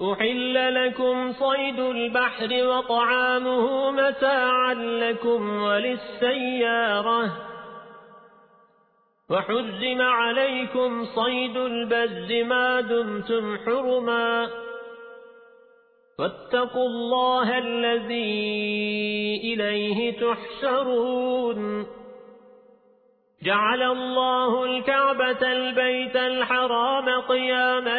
أحل لكم صيد البحر وطعامه متاعا لكم وللسيارة وحرم عليكم صيد البر ما دمتم حرما واتقوا الله الذي إليه تحشرون جعل الله الكعبة البيت الحرام قياما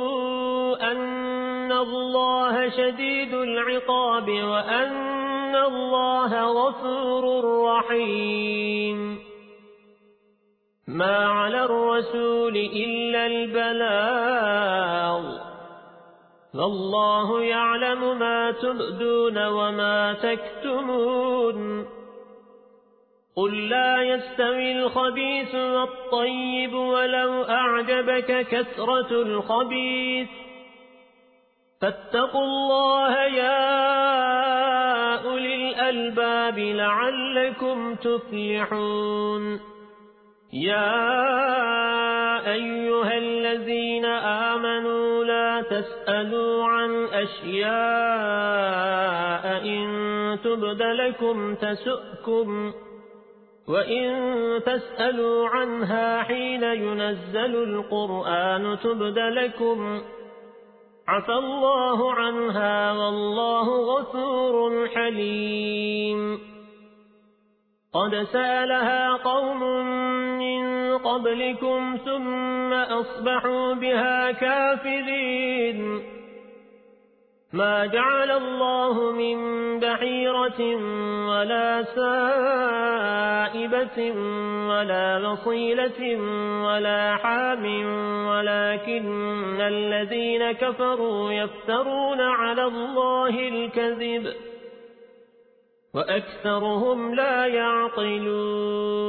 الله شديد العقاب وأن الله غفور رحيم ما على الرسول إلا البلاغ فالله يعلم ما تبدون وما تكتمون قل لا يستوي الخبيث والطيب ولو أعجبك كثرة الخبيث فاتقوا الله يا أولي الألباب لعلكم تفلحون. يا أيها الذين آمنوا لا تسألوا عن أشياء إن تبد لكم تسؤكم وإن تسألوا عنها حين ينزل القرآن تبد لكم عفى الله عنها والله غفور حليم. قد سألها قوم قبلكم ثم أصبحوا بها كافرين. ما جعل الله من بحيرة ولا سائبة ولا نصيلة ولا حام ولكن الذين كفروا يفترون على الله الكذب وأكثرهم لا يعقلون